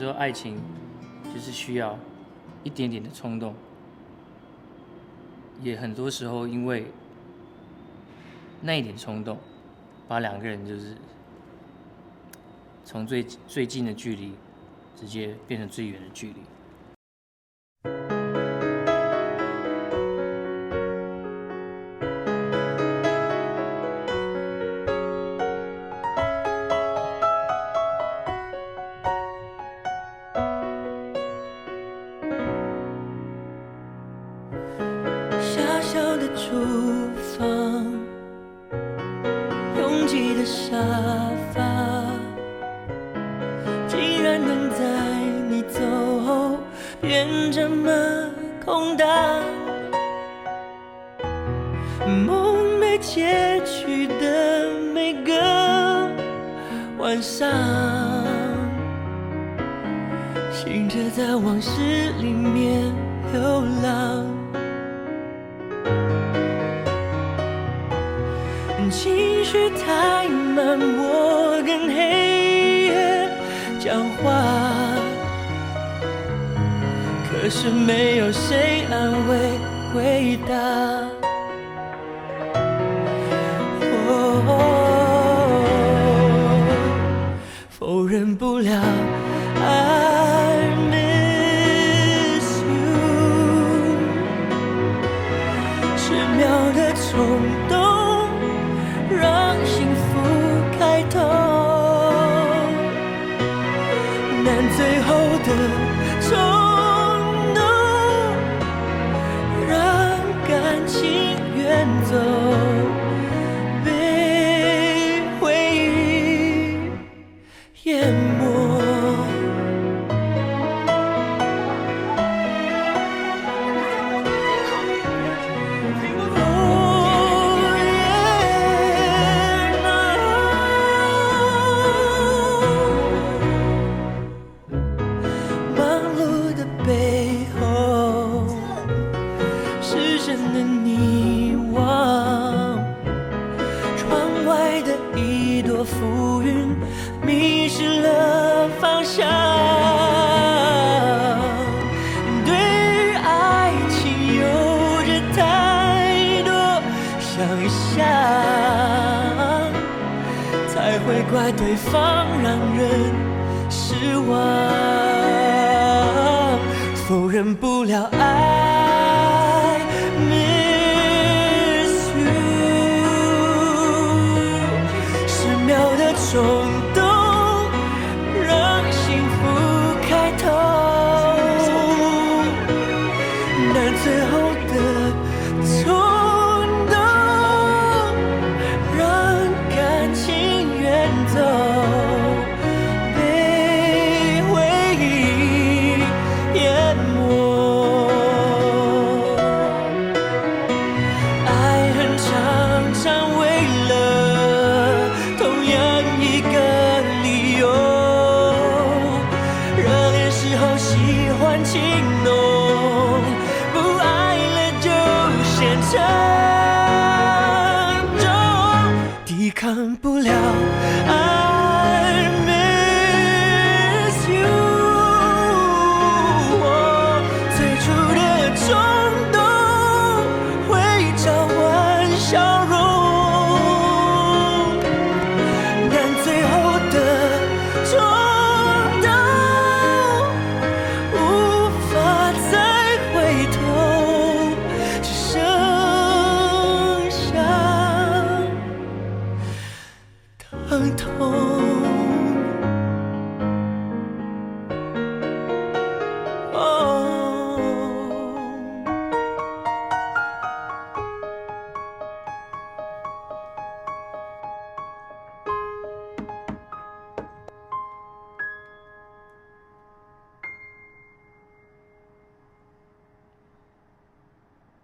说爱情就是需要一点点的冲动，也很多时候因为那一点冲动，把两个人就是从最最近的距离直接变成最远的距离。厨房，拥挤的沙发，竟然能在你走后变这么空荡。梦没结局的每个晚上，醒着在往事里面流浪。情绪太满，我跟黑夜讲话，可是没有谁安慰回答。的冲动让感情远走，被回忆淹没。外的一朵浮云，迷失了方向。对于爱情有着太多想象，才会怪对方让人。失望，否认不了爱沉重，抵抗不了。疼痛